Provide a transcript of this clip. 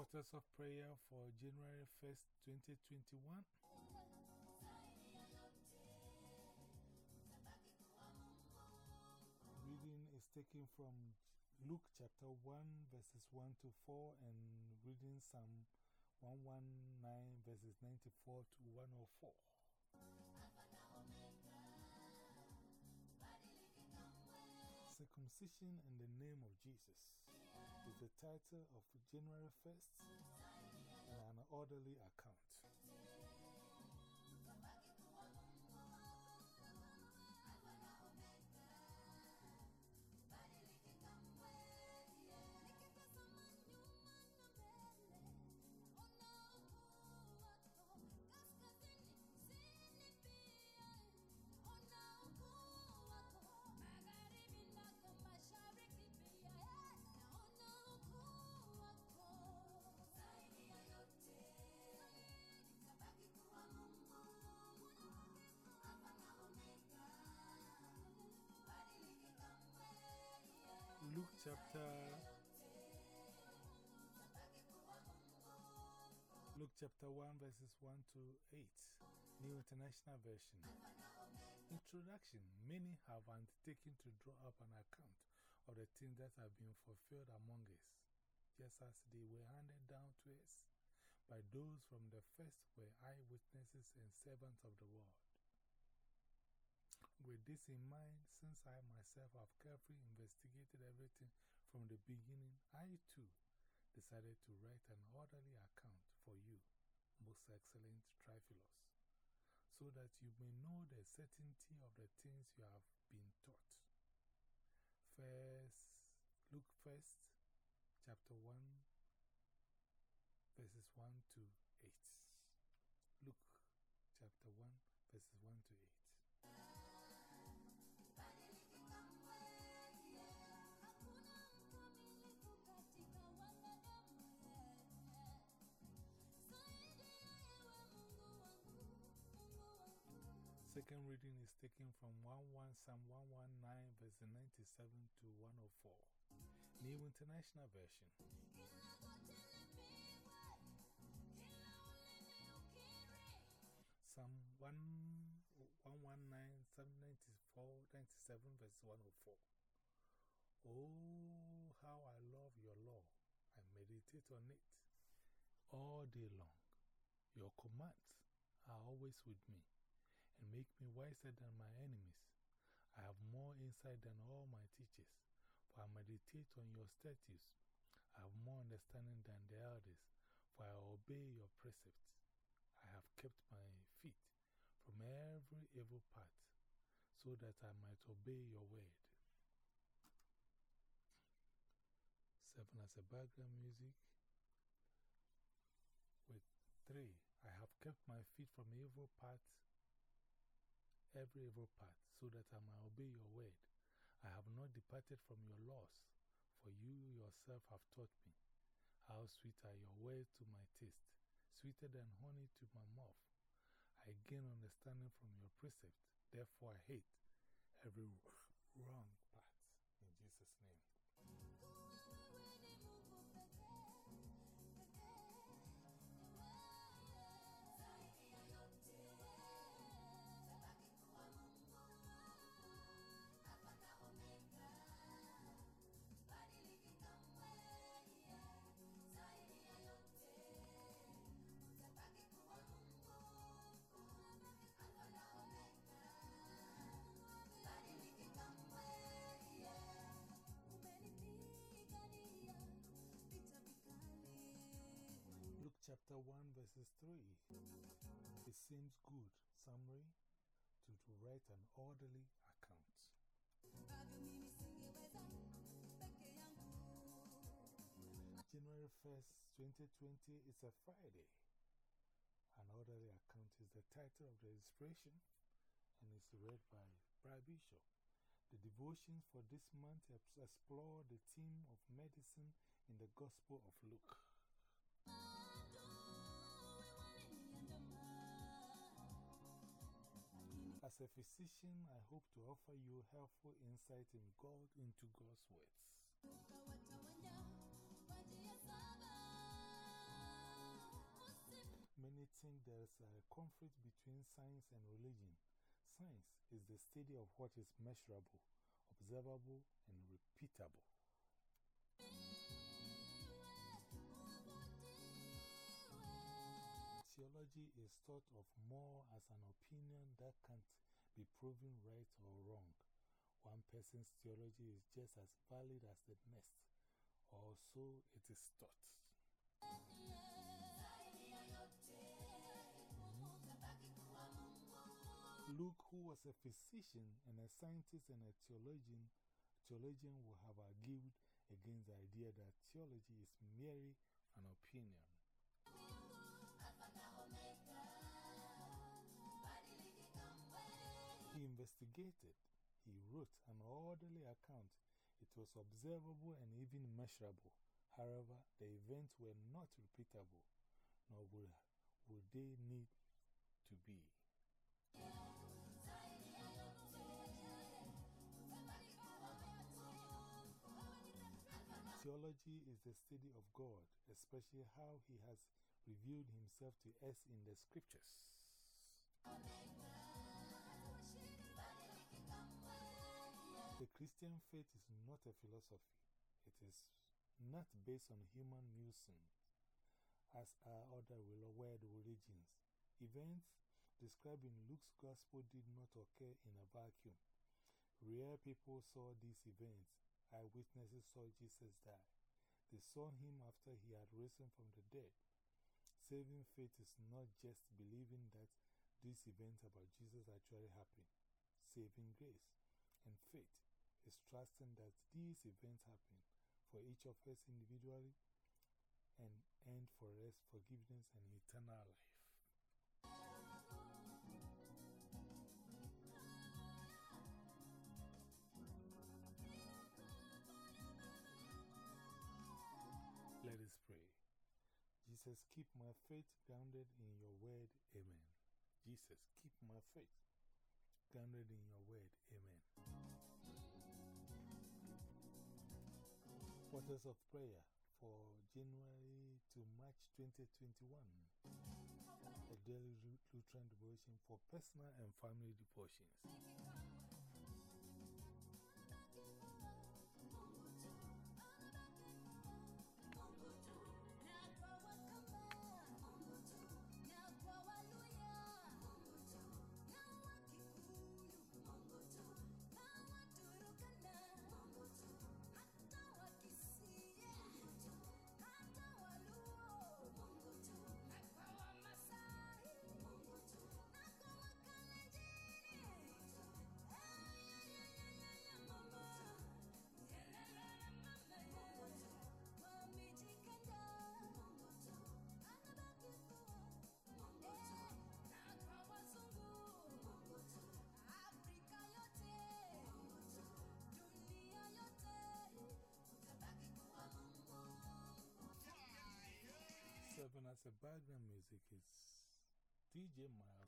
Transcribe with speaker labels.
Speaker 1: Portals of Prayer for January 1st, 2021. Reading is taken from Luke chapter 1, verses 1 to 4, and reading Psalm 119, verses 94 to 104. Circumcision in the Name of Jesus is the title of January 1st and an orderly account. Chapter uh, Luke chapter 1 verses 1 to 8 New International Version Introduction Many have undertaken to draw up an account of the things that have been fulfilled among us, just as they were handed down to us by those from the first were eyewitnesses and servants of the world. With this in mind, since I myself have carefully investigated everything from the beginning, I too decided to write an orderly account for you, most excellent Theophilus, so that you may know the certainty of the things you have been taught. First, Luke first, chapter 1, verses 1 to 8. Luke chapter 1, verses 1 to 8. Second reading is taken from 11 Psalm 119, verse 97 to 104. New International Version. Psalm 119, Psalm 94, 97, verse 104. Oh, how I love your law. I meditate on it all day long. Your commands are always with me and make me wiser than my enemies. I have more insight than all my teachers, for I meditate on your statutes. I have more understanding than the elders, for I obey your precepts. I have kept my feet from every evil path, so that I might obey your word. Seven as a background music. With three, I have kept my feet from evil paths, every evil path, so that I may obey your word. I have not departed from your laws, for you yourself have taught me. How sweet are your words to my taste! sweeter than honey to my mouth. I gain understanding from your precept, therefore I hate every wrong chapter 1, verses 3. It seems good, summary, to, to write an orderly account. January 1st, 2020 is a Friday. An orderly account is the title of the inspiration and is read by Brad Bishop. The devotions for this month explore the theme of medicine in the Gospel of Luke. As a physician, I hope to offer you helpful insight in God, into God's words. Many think there's a conflict between science and religion. Science is the study of what is measurable, observable, and repeatable. Theology is thought of more as an opinion that can't be proven right or wrong. One person's theology is just as valid as the next, or so it is thought. Luke, who was a physician and a scientist and a theologian, theologian will have argued against the idea that theology is merely an opinion. Investigated, he wrote an orderly account. It was observable and even measurable. However, the events were not repeatable, nor would, would they need to be. Theology is the study of God, especially how He has revealed Himself to us in the Scriptures. The Christian faith is not a philosophy, it is not based on human musings, as are other world religions. Events described in Luke's Gospel did not occur in a vacuum. Real people saw these events eyewitnesses saw Jesus die. They saw him after he had risen from the dead. Saving faith is not just believing that these events about Jesus actually happened. Saving grace and faith is trusting that these events happen for each of us individually and end for us forgiveness and eternal life. Let us pray. Jesus, keep my faith grounded in your word. Amen. Jesus, keep my faith grounded in your word. Amen. Portals of Prayer for January to March 2021. A daily Lutheran devotion for personal and family devotions. As a background music is DJ Miles.